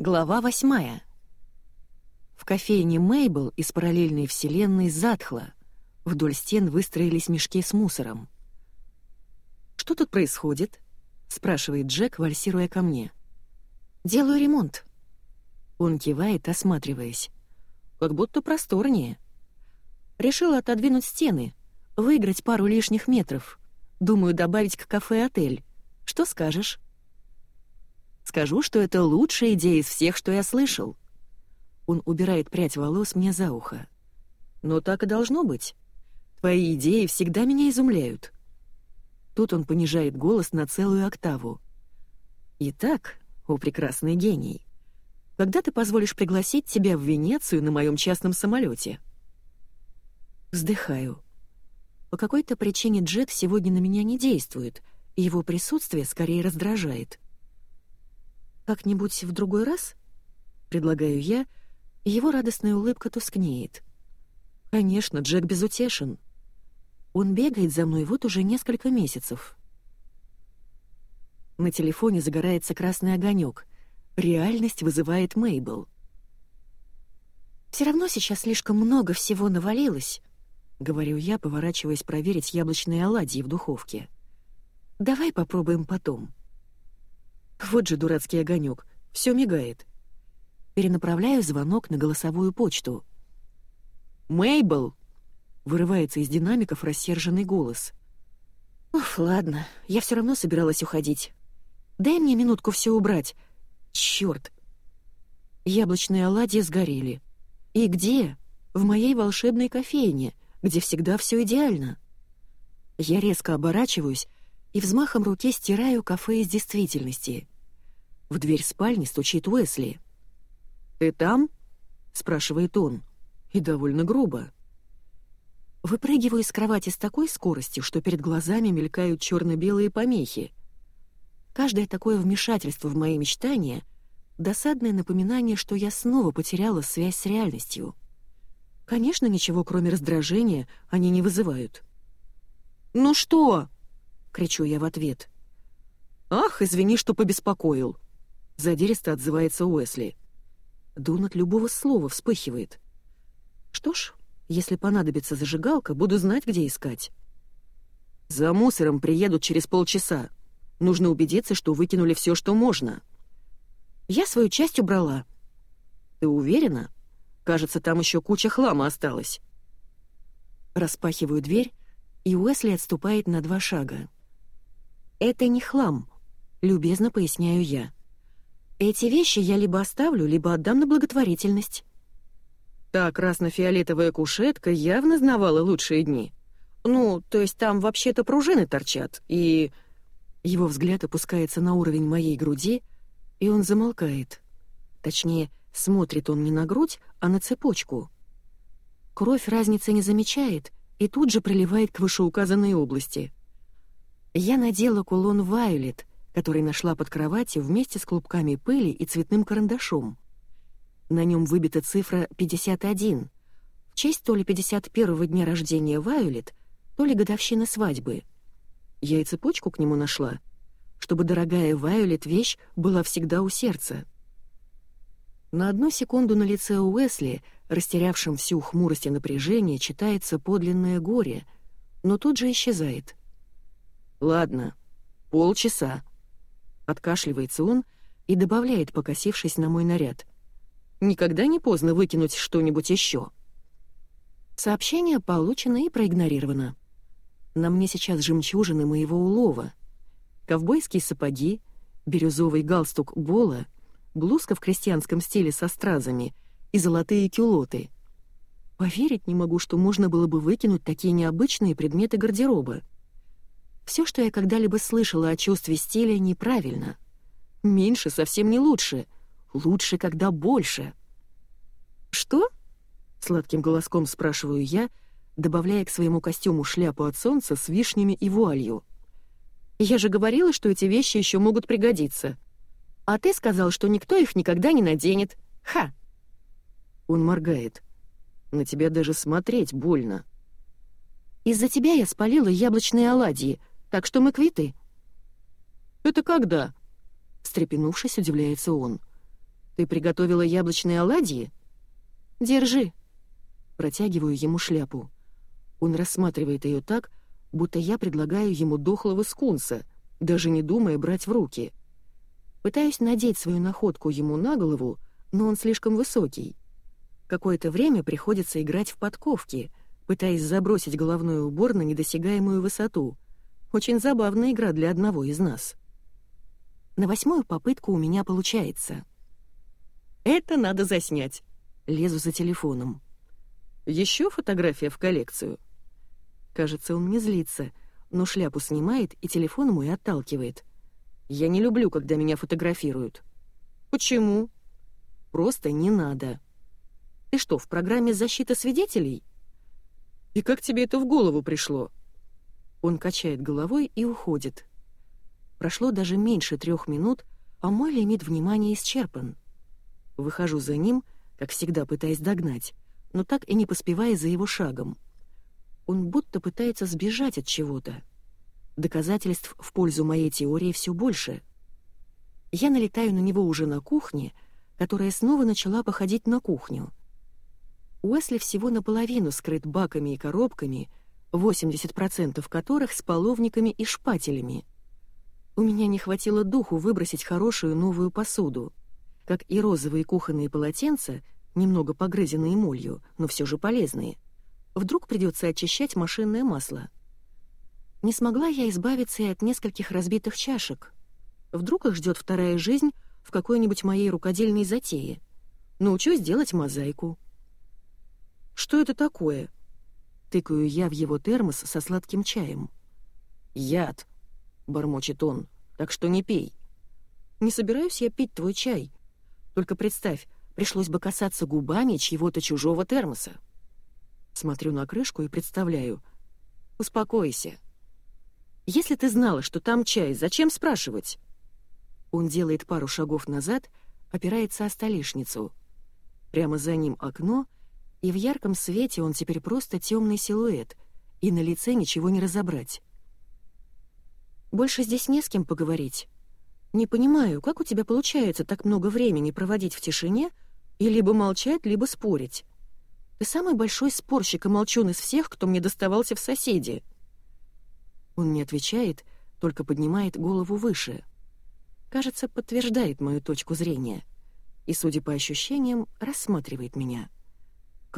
Глава восьмая. В кофейне Мейбл из параллельной вселенной затхло. Вдоль стен выстроились мешки с мусором. «Что тут происходит?» — спрашивает Джек, вальсируя ко мне. «Делаю ремонт». Он кивает, осматриваясь. «Как будто просторнее». Решила отодвинуть стены, выиграть пару лишних метров. Думаю, добавить к кафе отель. Что скажешь? Скажу, что это лучшая идея из всех, что я слышал. Он убирает прядь волос мне за ухо. Но так и должно быть. Твои идеи всегда меня изумляют. Тут он понижает голос на целую октаву. Итак, о прекрасный гений, когда ты позволишь пригласить тебя в Венецию на моем частном самолете? Вздыхаю. По какой-то причине Джек сегодня на меня не действует, и его присутствие скорее раздражает. «Как-нибудь в другой раз?» — предлагаю я, и его радостная улыбка тускнеет. Конечно, Джек безутешен. Он бегает за мной вот уже несколько месяцев. На телефоне загорается красный огонек. Реальность вызывает Мейбл. «Все равно сейчас слишком много всего навалилось», — говорю я, поворачиваясь проверить яблочные оладьи в духовке. «Давай попробуем потом». Вот же дурацкий огонек, все мигает. Перенаправляю звонок на голосовую почту. «Мейбл!» — вырывается из динамиков рассерженный голос. «Уф, ладно, я все равно собиралась уходить. Дай мне минутку все убрать. Черт!» Яблочные оладьи сгорели. И где? В моей волшебной кофейне, где всегда все идеально. Я резко оборачиваюсь и взмахом руки стираю кафе из действительности. В дверь спальни стучит Уэсли. «Ты там?» — спрашивает он. И довольно грубо. Выпрыгиваю из кровати с такой скоростью, что перед глазами мелькают черно-белые помехи. Каждое такое вмешательство в мои мечтания — досадное напоминание, что я снова потеряла связь с реальностью. Конечно, ничего, кроме раздражения, они не вызывают. «Ну что?» — кричу я в ответ. «Ах, извини, что побеспокоил!» — задиристо отзывается Уэсли. Дун от любого слова вспыхивает. «Что ж, если понадобится зажигалка, буду знать, где искать». «За мусором приедут через полчаса. Нужно убедиться, что выкинули все, что можно». «Я свою часть убрала». «Ты уверена? Кажется, там еще куча хлама осталась». Распахиваю дверь, и Уэсли отступает на два шага. «Это не хлам», — любезно поясняю я. «Эти вещи я либо оставлю, либо отдам на благотворительность». Та красно-фиолетовая кушетка явно знавала лучшие дни. Ну, то есть там вообще-то пружины торчат, и... Его взгляд опускается на уровень моей груди, и он замолкает. Точнее, смотрит он не на грудь, а на цепочку. Кровь разницы не замечает и тут же приливает к вышеуказанной области. Я надела кулон «Вайолет», который нашла под кроватью вместе с клубками пыли и цветным карандашом. На нем выбита цифра 51, в честь то ли 51-го дня рождения Вайолет, то ли годовщины свадьбы. Я и цепочку к нему нашла, чтобы дорогая Вайолет вещь была всегда у сердца. На одну секунду на лице Уэсли, растерявшем всю хмурость и напряжение, читается подлинное горе, но тут же исчезает. «Ладно, полчаса», — откашливается он и добавляет, покосившись на мой наряд. «Никогда не поздно выкинуть что-нибудь еще». Сообщение получено и проигнорировано. На мне сейчас жемчужины моего улова. Ковбойские сапоги, бирюзовый галстук Бола, блузка в крестьянском стиле со стразами и золотые кюлоты. Поверить не могу, что можно было бы выкинуть такие необычные предметы гардероба. Все, что я когда-либо слышала о чувстве стиля, неправильно. Меньше совсем не лучше. Лучше, когда больше. «Что?» — сладким голоском спрашиваю я, добавляя к своему костюму шляпу от солнца с вишнями и вуалью. «Я же говорила, что эти вещи еще могут пригодиться. А ты сказал, что никто их никогда не наденет. Ха!» Он моргает. «На тебя даже смотреть больно». «Из-за тебя я спалила яблочные оладьи, так что мы квиты». «Это когда?» Встрепенувшись, удивляется он. «Ты приготовила яблочные оладьи?» «Держи». Протягиваю ему шляпу. Он рассматривает ее так, будто я предлагаю ему дохлого скунса, даже не думая брать в руки. Пытаюсь надеть свою находку ему на голову, но он слишком высокий. Какое-то время приходится играть в подковки, пытаясь забросить головной убор на недосягаемую высоту. Очень забавная игра для одного из нас. На восьмую попытку у меня получается. Это надо заснять. Лезу за телефоном. Еще фотография в коллекцию. Кажется, он не злится, но шляпу снимает и телефон мой отталкивает. Я не люблю, когда меня фотографируют. Почему? Просто не надо. Ты что, в программе защита свидетелей? И как тебе это в голову пришло? Он качает головой и уходит. Прошло даже меньше трех минут, а мой лимит внимания исчерпан. Выхожу за ним, как всегда пытаясь догнать, но так и не поспевая за его шагом. Он будто пытается сбежать от чего-то. Доказательств в пользу моей теории все больше. Я налетаю на него уже на кухне, которая снова начала походить на кухню. Уэсли всего наполовину скрыт баками и коробками, 80% которых с половниками и шпателями — у меня не хватило духу выбросить хорошую новую посуду. Как и розовые кухонные полотенца, немного погрызенные молью, но все же полезные. Вдруг придется очищать машинное масло. Не смогла я избавиться и от нескольких разбитых чашек. Вдруг их ждет вторая жизнь в какой-нибудь моей рукодельной затее. Научусь делать мозаику. «Что это такое?» Тыкаю я в его термос со сладким чаем. «Яд», бормочет он, так что не пей. Не собираюсь я пить твой чай. Только представь, пришлось бы касаться губами чьего-то чужого термоса. Смотрю на крышку и представляю. Успокойся. Если ты знала, что там чай, зачем спрашивать? Он делает пару шагов назад, опирается о столешницу. Прямо за ним окно, и в ярком свете он теперь просто темный силуэт, и на лице ничего не разобрать. Больше здесь не с кем поговорить. Не понимаю, как у тебя получается так много времени проводить в тишине и либо молчать, либо спорить. Ты самый большой спорщик и молчун из всех, кто мне доставался в соседи. Он не отвечает, только поднимает голову выше. Кажется, подтверждает мою точку зрения. И, судя по ощущениям, рассматривает меня.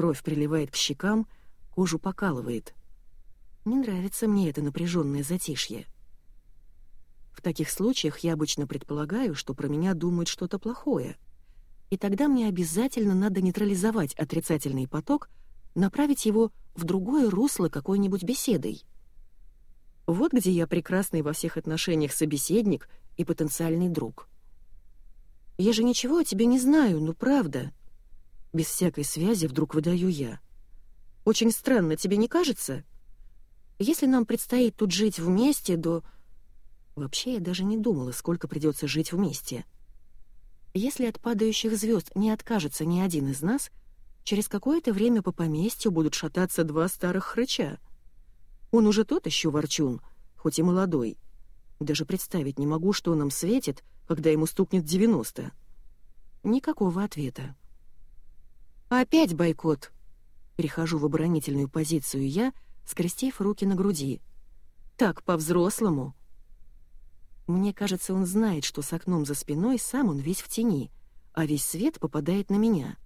Кровь приливает к щекам, кожу покалывает. Не нравится мне это напряженное затишье. В таких случаях я обычно предполагаю, что про меня думают что-то плохое. И тогда мне обязательно надо нейтрализовать отрицательный поток, направить его в другое русло какой-нибудь беседой. Вот где я прекрасный во всех отношениях собеседник и потенциальный друг. Я же ничего о тебе не знаю, ну правда. Без всякой связи вдруг выдаю я. Очень странно, тебе не кажется? Если нам предстоит тут жить вместе до... Вообще, я даже не думала, сколько придется жить вместе. Если от падающих звезд не откажется ни один из нас, через какое-то время по поместью будут шататься два старых хрыча. Он уже тот еще ворчун, хоть и молодой. Даже представить не могу, что нам светит, когда ему стукнет 90. Никакого ответа. «Опять бойкот!» Перехожу в оборонительную позицию я, скрестив руки на груди. «Так, по-взрослому!» Мне кажется, он знает, что с окном за спиной сам он весь в тени, а весь свет попадает на меня.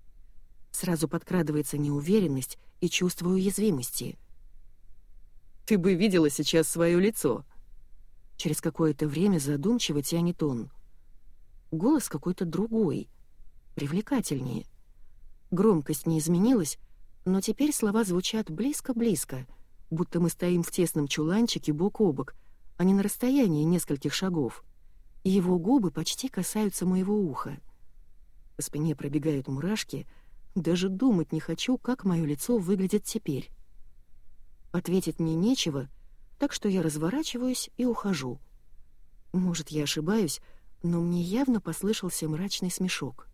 Сразу подкрадывается неуверенность и чувство уязвимости. «Ты бы видела сейчас свое лицо!» Через какое-то время задумчиво тянет он. Голос какой-то другой, привлекательнее. Громкость не изменилась, но теперь слова звучат близко-близко, будто мы стоим в тесном чуланчике бок о бок, а не на расстоянии нескольких шагов, его губы почти касаются моего уха. По спине пробегают мурашки, даже думать не хочу, как мое лицо выглядит теперь. Ответить мне нечего, так что я разворачиваюсь и ухожу. Может, я ошибаюсь, но мне явно послышался мрачный смешок.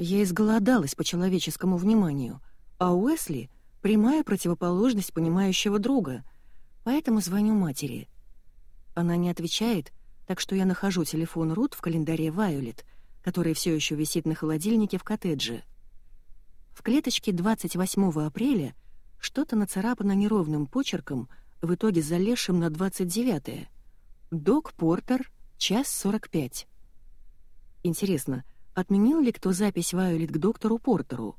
Я изголодалась по человеческому вниманию, а Уэсли — прямая противоположность понимающего друга, поэтому звоню матери — она не отвечает, так что я нахожу телефон Рут в календаре Вайолет, который все еще висит на холодильнике в коттедже. В клеточке 28 апреля что-то нацарапано неровным почерком, в итоге залезшим на 29-е. Док Портер, час 45. Интересно, отменил ли кто запись Вайолет к доктору Портеру?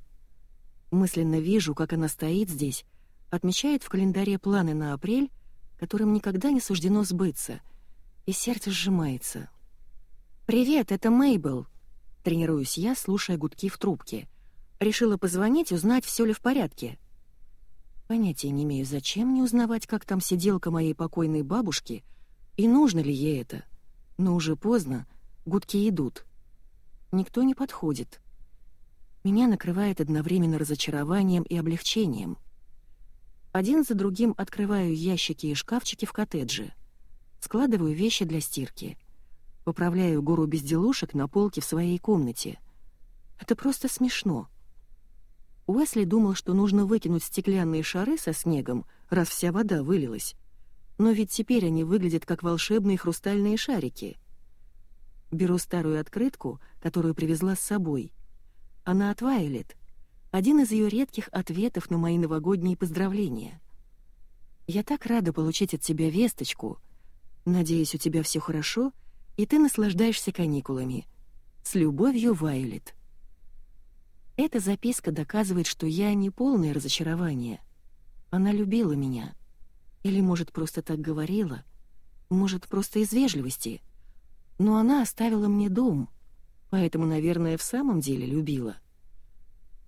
Мысленно вижу, как она стоит здесь, отмечает в календаре планы на апрель, которым никогда не суждено сбыться, и сердце сжимается. «Привет, это Мейбл!» Тренируюсь я, слушая гудки в трубке. Решила позвонить, узнать, все ли в порядке. Понятия не имею, зачем мне узнавать, как там сиделка моей покойной бабушки, и нужно ли ей это. Но уже поздно, гудки идут. Никто не подходит. Меня накрывает одновременно разочарованием и облегчением. Один за другим открываю ящики и шкафчики в коттедже. Складываю вещи для стирки. Поправляю гору безделушек на полке в своей комнате. Это просто смешно. Уэсли думал, что нужно выкинуть стеклянные шары со снегом, раз вся вода вылилась. Но ведь теперь они выглядят как волшебные хрустальные шарики. Беру старую открытку, которую привезла с собой. Она от Вайолет. Один из ее редких ответов на мои новогодние поздравления. «Я так рада получить от тебя весточку. Надеюсь, у тебя все хорошо, и ты наслаждаешься каникулами. С любовью, Вайолет». Эта записка доказывает, что я не полное разочарование. Она любила меня. Или, может, просто так говорила. Может, просто из вежливости. Но она оставила мне дом, поэтому, наверное, в самом деле любила.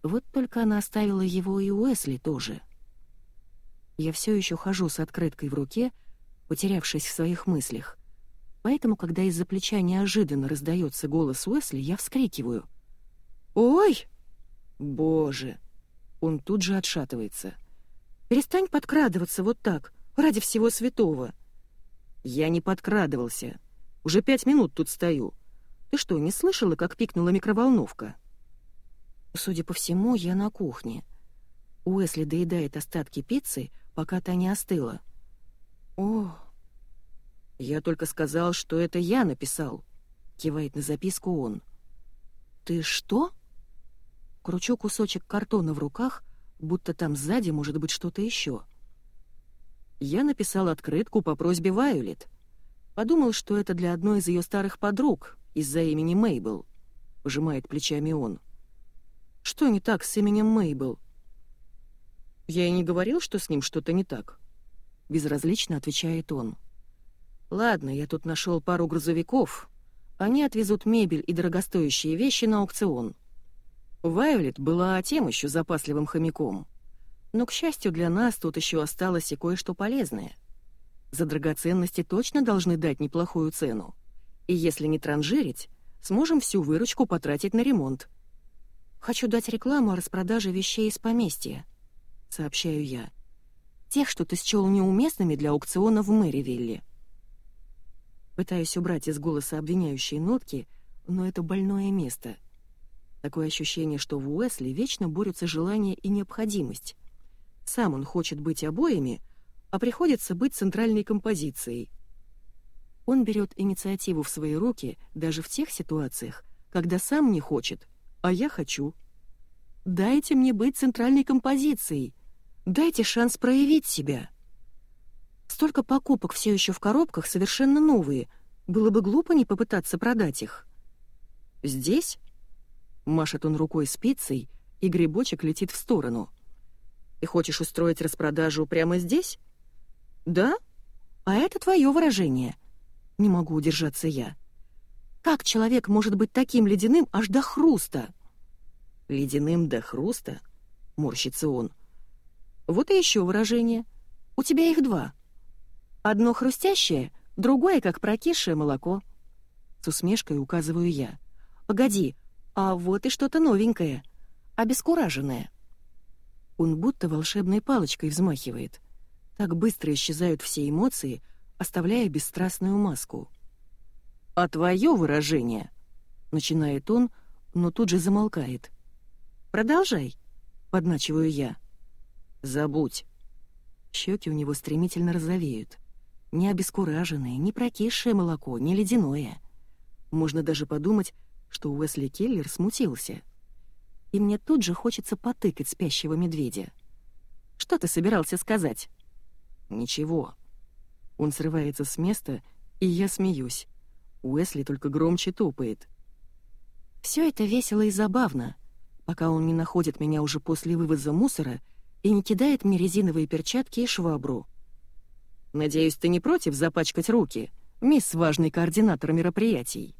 Вот только она оставила его и Уэсли тоже. Я все еще хожу с открыткой в руке, потерявшись в своих мыслях. Поэтому, когда из-за плеча неожиданно раздается голос Уэсли, я вскрикиваю. «Ой!» Боже! Он тут же отшатывается. Перестань подкрадываться вот так, ради всего святого. Я не подкрадывался. Уже пять минут тут стою. Ты что, не слышала, как пикнула микроволновка? Судя по всему, я на кухне. Уэсли доедает остатки пиццы, пока та не остыла. О, я только сказал, что это я написал. Кивает на записку он. Ты что? кручу кусочек картона в руках, будто там сзади может быть что-то еще. Я написал открытку по просьбе Вайолет. Подумал, что это для одной из ее старых подруг, из-за имени Мейбл. Пожимает плечами он. Что не так с именем Мейбл? Я и не говорил, что с ним что-то не так. Безразлично отвечает он. Ладно, я тут нашел пару грузовиков. Они отвезут мебель и дорогостоящие вещи на аукцион. Вайолет была тем еще запасливым хомяком. Но, к счастью для нас, тут еще осталось и кое-что полезное. За драгоценности точно должны дать неплохую цену. И если не транжирить, сможем всю выручку потратить на ремонт. «Хочу дать рекламу о распродаже вещей из поместья», — сообщаю я. «Тех, что ты счел неуместными для аукциона в Мэривилле». Пытаюсь убрать из голоса обвиняющие нотки, но это больное место — Такое ощущение, что в Уэсли вечно борются желание и необходимость. Сам он хочет быть обоими, а приходится быть центральной композицией. Он берет инициативу в свои руки даже в тех ситуациях, когда сам не хочет, а я хочу. Дайте мне быть центральной композицией. Дайте шанс проявить себя. Столько покупок все еще в коробках совершенно новые. Было бы глупо не попытаться продать их. Здесь Машет он рукой спицей, и грибочек летит в сторону. «Ты хочешь устроить распродажу прямо здесь?» «Да? А это твое выражение». Не могу удержаться я. «Как человек может быть таким ледяным аж до хруста?» «Ледяным до хруста?» — морщится он. «Вот и еще выражение. У тебя их два. Одно хрустящее, другое, как прокисшее молоко». С усмешкой указываю я. «Погоди, а вот и что-то новенькое, обескураженное. Он будто волшебной палочкой взмахивает. Так быстро исчезают все эмоции, оставляя бесстрастную маску. «А твое выражение?» — начинает он, но тут же замолкает. «Продолжай», — подначиваю я. «Забудь». Щеки у него стремительно розовеют. Не обескураженное, не прокисшее молоко, не ледяное. Можно даже подумать, что Уэсли Келлер смутился. И мне тут же хочется потыкать спящего медведя. «Что ты собирался сказать?» «Ничего». Он срывается с места, и я смеюсь. Уэсли только громче топает. Все это весело и забавно, пока он не находит меня уже после вывоза мусора и не кидает мне резиновые перчатки и швабру. «Надеюсь, ты не против запачкать руки, мисс важный координатор мероприятий?»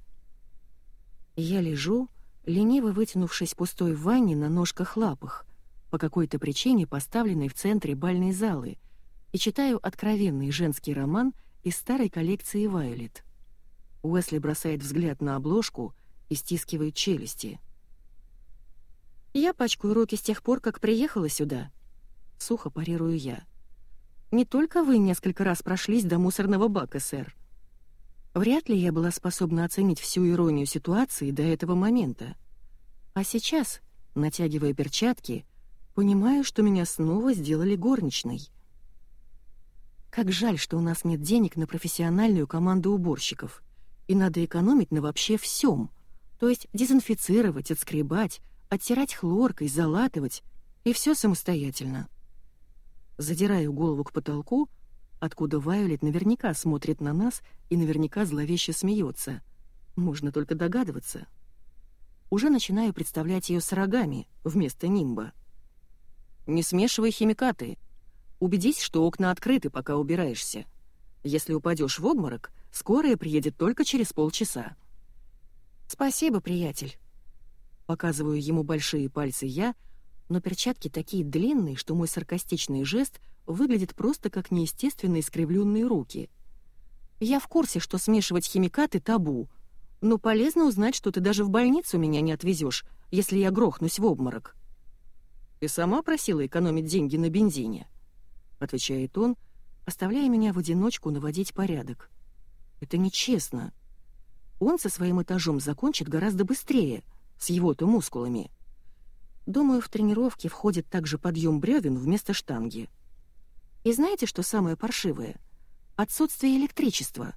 Я лежу, лениво вытянувшись пустой в ванне на ножках-лапах, по какой-то причине поставленной в центре бальной залы, и читаю откровенный женский роман из старой коллекции «Вайолет». Уэсли бросает взгляд на обложку и стискивает челюсти. «Я пачкаю руки с тех пор, как приехала сюда», — сухо парирую я. «Не только вы несколько раз прошлись до мусорного бака, сэр. Вряд ли я была способна оценить всю иронию ситуации до этого момента. А сейчас, натягивая перчатки, понимаю, что меня снова сделали горничной. Как жаль, что у нас нет денег на профессиональную команду уборщиков, и надо экономить на вообще всем, то есть дезинфицировать, отскребать, оттирать хлоркой, залатывать, и все самостоятельно. Задираю голову к потолку, откуда Вайолет наверняка смотрит на нас и наверняка зловеще смеется. Можно только догадываться. Уже начинаю представлять ее с рогами вместо нимба. «Не смешивай химикаты», Убедись, что окна открыты, пока убираешься. Если упадешь в обморок, скорая приедет только через полчаса. Спасибо, приятель. Показываю ему большие пальцы я, но перчатки такие длинные, что мой саркастичный жест выглядит просто как неестественно искривленные руки. Я в курсе, что смешивать химикаты табу, но полезно узнать, что ты даже в больницу меня не отвезешь, если я грохнусь в обморок. Ты сама просила экономить деньги на бензине отвечает он, оставляя меня в одиночку наводить порядок. Это нечестно. Он со своим этажом закончит гораздо быстрее, с его-то мускулами. Думаю, в тренировке входит также подъем бревен вместо штанги. И знаете, что самое паршивое? Отсутствие электричества.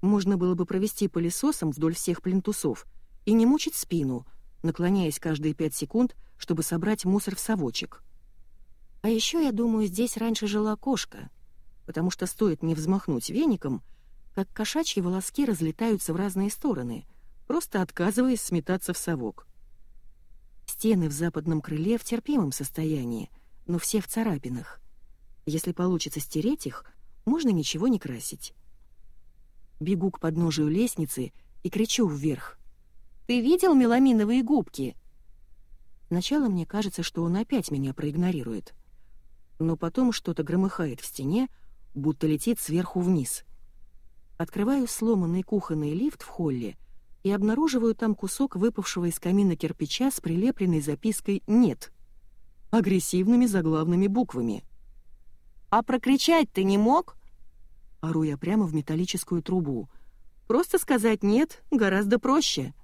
Можно было бы провести пылесосом вдоль всех плинтусов и не мучить спину, наклоняясь каждые пять секунд, чтобы собрать мусор в совочек. А еще, я думаю, здесь раньше жила кошка, потому что стоит мне взмахнуть веником, как кошачьи волоски разлетаются в разные стороны, просто отказываясь сметаться в совок. Стены в западном крыле в терпимом состоянии, но все в царапинах. Если получится стереть их, можно ничего не красить. Бегу к подножию лестницы и кричу вверх. «Ты видел меламиновые губки?» Сначала мне кажется, что он опять меня проигнорирует но потом что-то громыхает в стене, будто летит сверху вниз. Открываю сломанный кухонный лифт в холле и обнаруживаю там кусок выпавшего из камина кирпича с прилепленной запиской «Нет» агрессивными заглавными буквами. «А прокричать ты не мог?» Ору я прямо в металлическую трубу. «Просто сказать «нет» гораздо проще».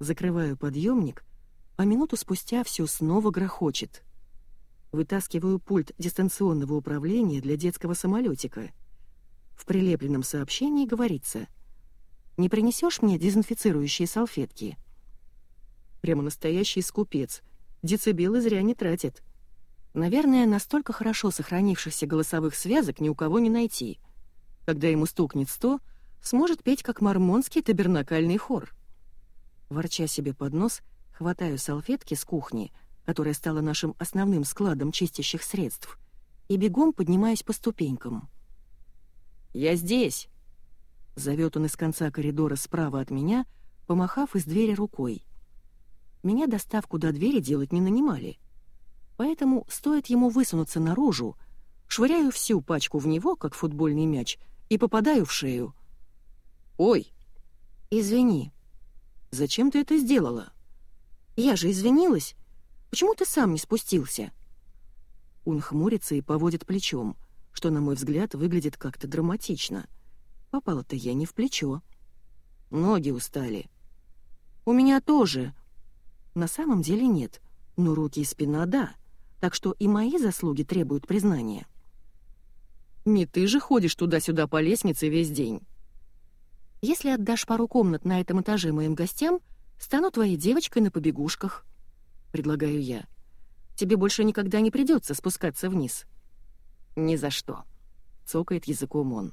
Закрываю подъемник, а минуту спустя все снова грохочет. Вытаскиваю пульт дистанционного управления для детского самолетика. В прилепленном сообщении говорится «Не принесешь мне дезинфицирующие салфетки?» Прямо настоящий скупец. Децибелы зря не тратит. Наверное, настолько хорошо сохранившихся голосовых связок ни у кого не найти. Когда ему стукнет сто, сможет петь как мормонский табернакальный хор. Ворча себе под нос, хватаю салфетки с кухни — которая стала нашим основным складом чистящих средств, и бегом поднимаюсь по ступенькам. «Я здесь!» — зовет он из конца коридора справа от меня, помахав из двери рукой. Меня доставку до двери делать не нанимали, поэтому стоит ему высунуться наружу, швыряю всю пачку в него, как футбольный мяч, и попадаю в шею. «Ой!» «Извини. Зачем ты это сделала?» «Я же извинилась. Почему ты сам не спустился?» Он хмурится и поводит плечом, что, на мой взгляд, выглядит как-то драматично. Попала-то я не в плечо. Ноги устали. «У меня тоже». На самом деле нет, но руки и спина — да, так что и мои заслуги требуют признания. Не ты же ходишь туда-сюда по лестнице весь день. Если отдашь пару комнат на этом этаже моим гостям, стану твоей девочкой на побегушках», — предлагаю я. «Тебе больше никогда не придется спускаться вниз». «Ни за что», — цокает языком он.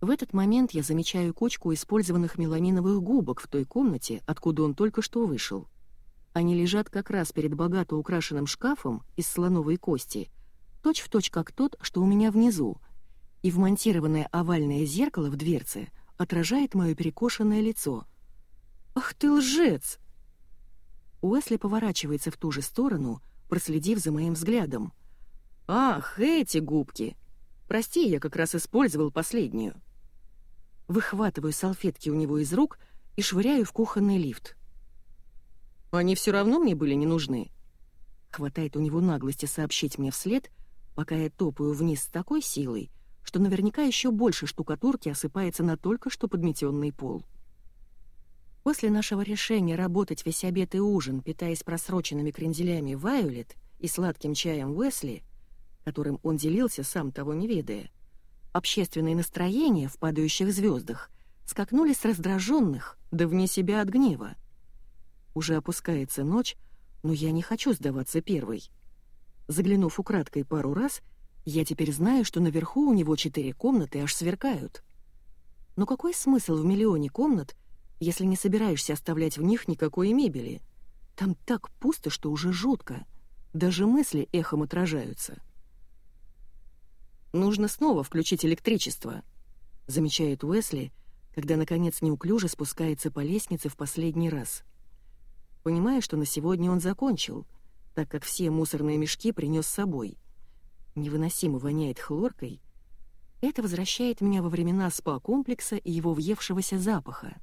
В этот момент я замечаю кучку использованных меламиновых губок в той комнате, откуда он только что вышел. Они лежат как раз перед богато украшенным шкафом из слоновой кости, точь-в-точь точь как тот, что у меня внизу, и вмонтированное овальное зеркало в дверце отражает мое перекошенное лицо. «Ах ты лжец!» Уэсли поворачивается в ту же сторону, проследив за моим взглядом. «Ах, эти губки! Прости, я как раз использовал последнюю». Выхватываю салфетки у него из рук и швыряю в кухонный лифт. «Они все равно мне были не нужны». Хватает у него наглости сообщить мне вслед, пока я топаю вниз с такой силой, что наверняка еще больше штукатурки осыпается на только что подметенный пол. После нашего решения работать весь обед и ужин, питаясь просроченными кренделями Вайолет и сладким чаем Уэсли, которым он делился, сам того не ведая, общественные настроения в падающих звездах скакнули с раздраженных да вне себя от гнева. Уже опускается ночь, но я не хочу сдаваться первой. Заглянув украдкой пару раз, я теперь знаю, что наверху у него четыре комнаты аж сверкают. Но какой смысл в миллионе комнат, если не собираешься оставлять в них никакой мебели? Там так пусто, что уже жутко. Даже мысли эхом отражаются. «Нужно снова включить электричество», — замечает Уэсли, когда, наконец, неуклюже спускается по лестнице в последний раз. Понимая, что на сегодня он закончил, так как все мусорные мешки принес с собой. Невыносимо воняет хлоркой. Это возвращает меня во времена спа-комплекса и его въевшегося запаха.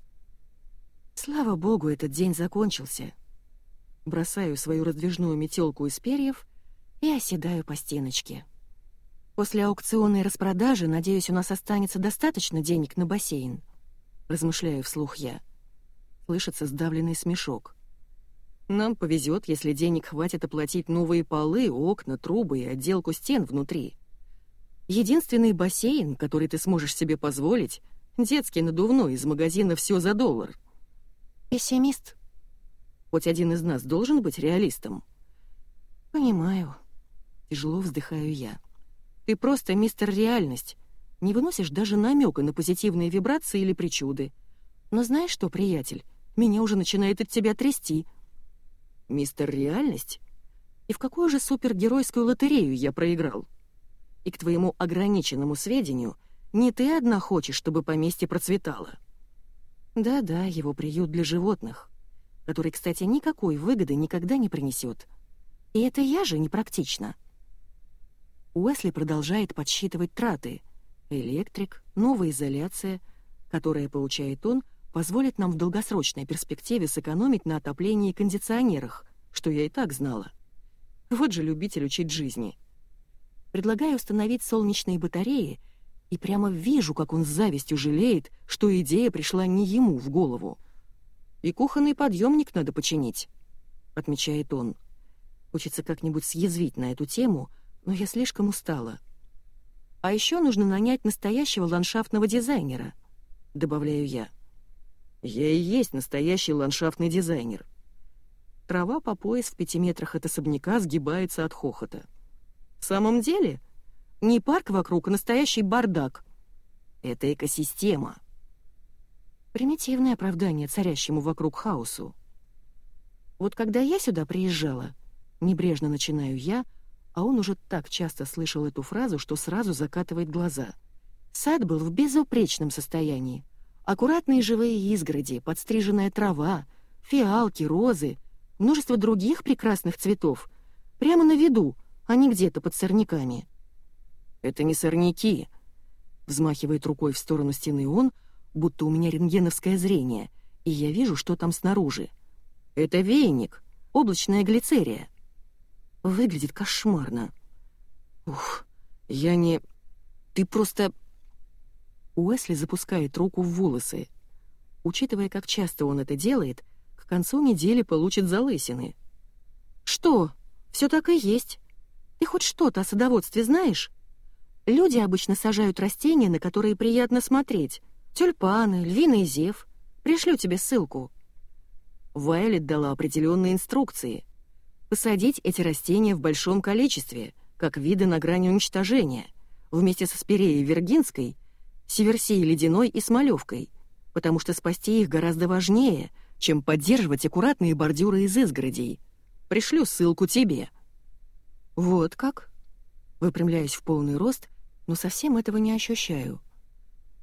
Слава богу, этот день закончился. Бросаю свою раздвижную метелку из перьев и оседаю по стеночке. После аукционной распродажи, надеюсь, у нас останется достаточно денег на бассейн. Размышляю вслух я. Слышится сдавленный смешок. Нам повезет, если денег хватит оплатить новые полы, окна, трубы и отделку стен внутри. Единственный бассейн, который ты сможешь себе позволить, детский надувной из магазина «Все за доллар». Пессимист. Хоть один из нас должен быть реалистом. Понимаю. Тяжело вздыхаю я. Ты просто мистер реальность. Не выносишь даже намека на позитивные вибрации или причуды. Но знаешь что, приятель, меня уже начинает от тебя трясти. Мистер реальность? И в какую же супергеройскую лотерею я проиграл? И к твоему ограниченному сведению, не ты одна хочешь, чтобы поместье процветало. Да-да, его приют для животных, который, кстати, никакой выгоды никогда не принесет. И это я же непрактична. Уэсли продолжает подсчитывать траты. Электрик, новая изоляция, которая, получает он, позволит нам в долгосрочной перспективе сэкономить на отоплении и кондиционерах, что я и так знала. Вот же любитель учить жизни. Предлагаю установить солнечные батареи, и прямо вижу, как он с завистью жалеет, что идея пришла не ему в голову. «И кухонный подъемник надо починить», — отмечает он. Хочется как-нибудь съязвить на эту тему — но я слишком устала. А еще нужно нанять настоящего ландшафтного дизайнера, добавляю я. Я и есть настоящий ландшафтный дизайнер. Трава по пояс в пяти метрах от особняка сгибается от хохота. В самом деле, не парк вокруг, а настоящий бардак. Это экосистема. Примитивное оправдание царящему вокруг хаосу. Вот когда я сюда приезжала, небрежно начинаю я, а он уже так часто слышал эту фразу, что сразу закатывает глаза. Сад был в безупречном состоянии. Аккуратные живые изгороди, подстриженная трава, фиалки, розы, множество других прекрасных цветов. Прямо на виду, а не где-то под сорняками. «Это не сорняки», — взмахивает рукой в сторону стены он, будто у меня рентгеновское зрение, и я вижу, что там снаружи. «Это веник, облачная глицерия». Выглядит кошмарно. Ух, я не... Ты просто... Уэсли запускает руку в волосы. Учитывая, как часто он это делает, к концу недели получит залысины. «Что? Все так и есть. Ты хоть что-то о садоводстве знаешь? Люди обычно сажают растения, на которые приятно смотреть, Тюльпаны, львиный зев. Пришлю тебе ссылку». Вайлет дала определенные инструкции. Посадить эти растения в большом количестве, как виды на грани уничтожения, вместе со спиреей виргинской, северсией ледяной и смолевкой, потому что спасти их гораздо важнее, чем поддерживать аккуратные бордюры из изгородей. Пришлю ссылку тебе». «Вот как?» Выпрямляюсь в полный рост, но совсем этого не ощущаю.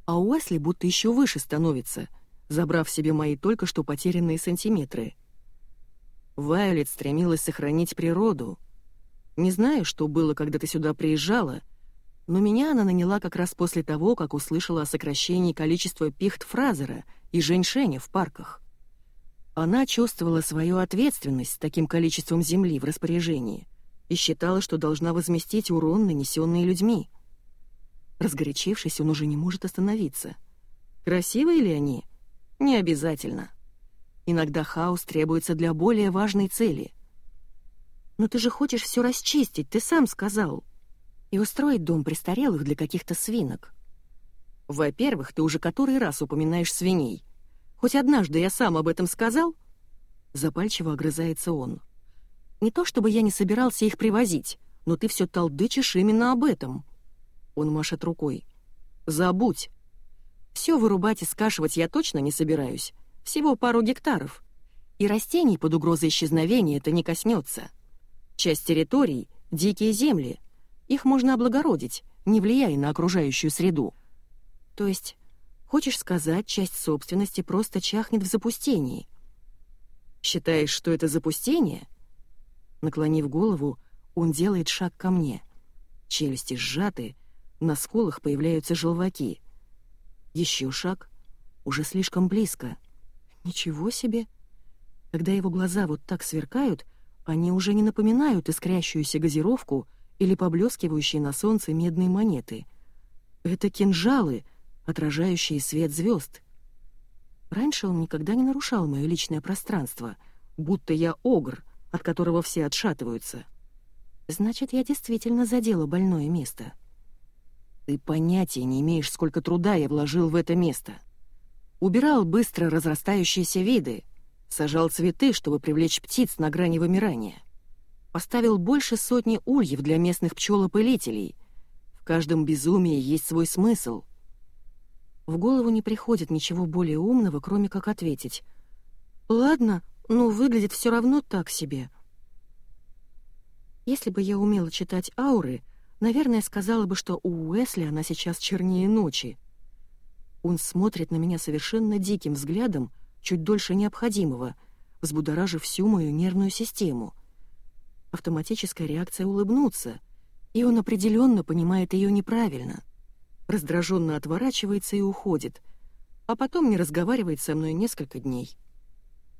А Уэсли будто еще выше становится, забрав себе мои только что потерянные сантиметры. Вайолет стремилась сохранить природу. Не знаю, что было, когда ты сюда приезжала, но меня она наняла как раз после того, как услышала о сокращении количества пихт Фразера и женьшеня в парках. Она чувствовала свою ответственность с таким количеством земли в распоряжении и считала, что должна возместить урон, нанесенный людьми. Разгорячившись, он уже не может остановиться. Красивые ли они? Не обязательно. Иногда хаос требуется для более важной цели. «Но ты же хочешь все расчистить, ты сам сказал. И устроить дом престарелых для каких-то свинок». «Во-первых, ты уже который раз упоминаешь свиней. Хоть однажды я сам об этом сказал?» Запальчиво огрызается он. «Не то чтобы я не собирался их привозить, но ты все толдычишь именно об этом». Он машет рукой. «Забудь. Все вырубать и скашивать я точно не собираюсь. Всего пару гектаров. И растений под угрозой исчезновения это не коснется. Часть территорий — дикие земли. Их можно облагородить, не влияя на окружающую среду. То есть Хочешь сказать, часть собственности просто чахнет в запустении? Считаешь, что это запустение? Наклонив голову, он делает шаг ко мне. Челюсти сжаты, на скулах появляются желваки. Еще шаг, уже слишком близко. Ничего себе! Когда его глаза вот так сверкают, они уже не напоминают искрящуюся газировку или поблескивающие на солнце медные монеты. Это кинжалы — отражающие свет звезд. Раньше он никогда не нарушал мое личное пространство, будто я огр, от которого все отшатываются. Значит, я действительно задела больное место. Ты понятия не имеешь, сколько труда я вложил в это место. Убирал быстро разрастающиеся виды, сажал цветы, чтобы привлечь птиц на грани вымирания. Поставил больше сотни ульев для местных пчелопылителей. В каждом безумии есть свой смысл. В голову не приходит ничего более умного, кроме как ответить. «Ладно, но выглядит все равно так себе». Если бы я умела читать ауры, наверное, сказала бы, что у Уэсли она сейчас чернее ночи. Он смотрит на меня совершенно диким взглядом, чуть дольше необходимого, взбудоражив всю мою нервную систему. Автоматическая реакция улыбнуться, и он определенно понимает ее неправильно раздраженно отворачивается и уходит, а потом не разговаривает со мной несколько дней.